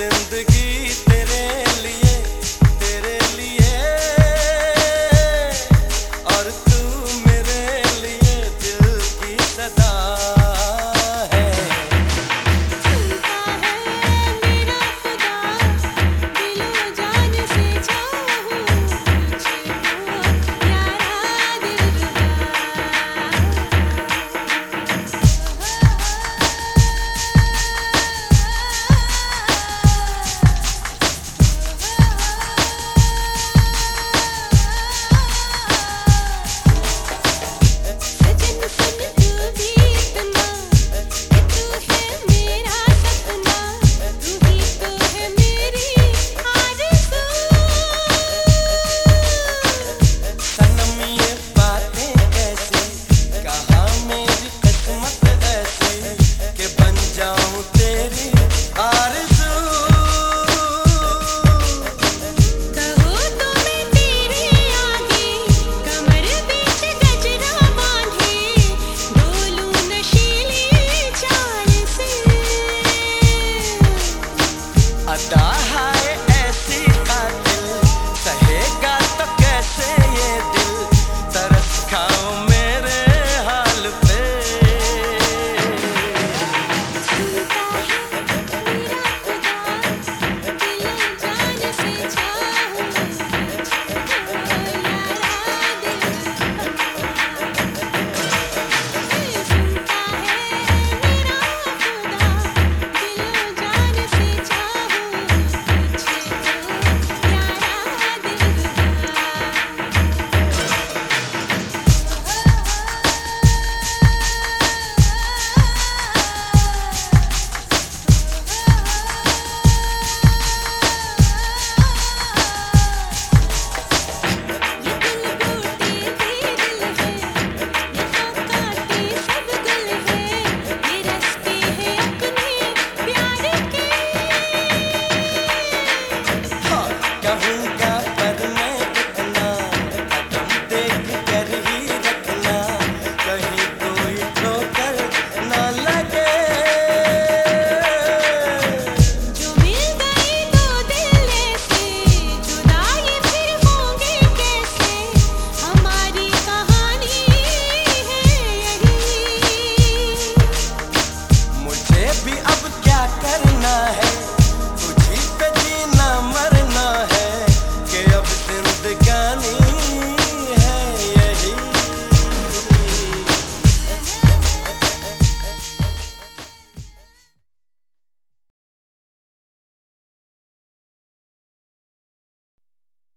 जिंदगी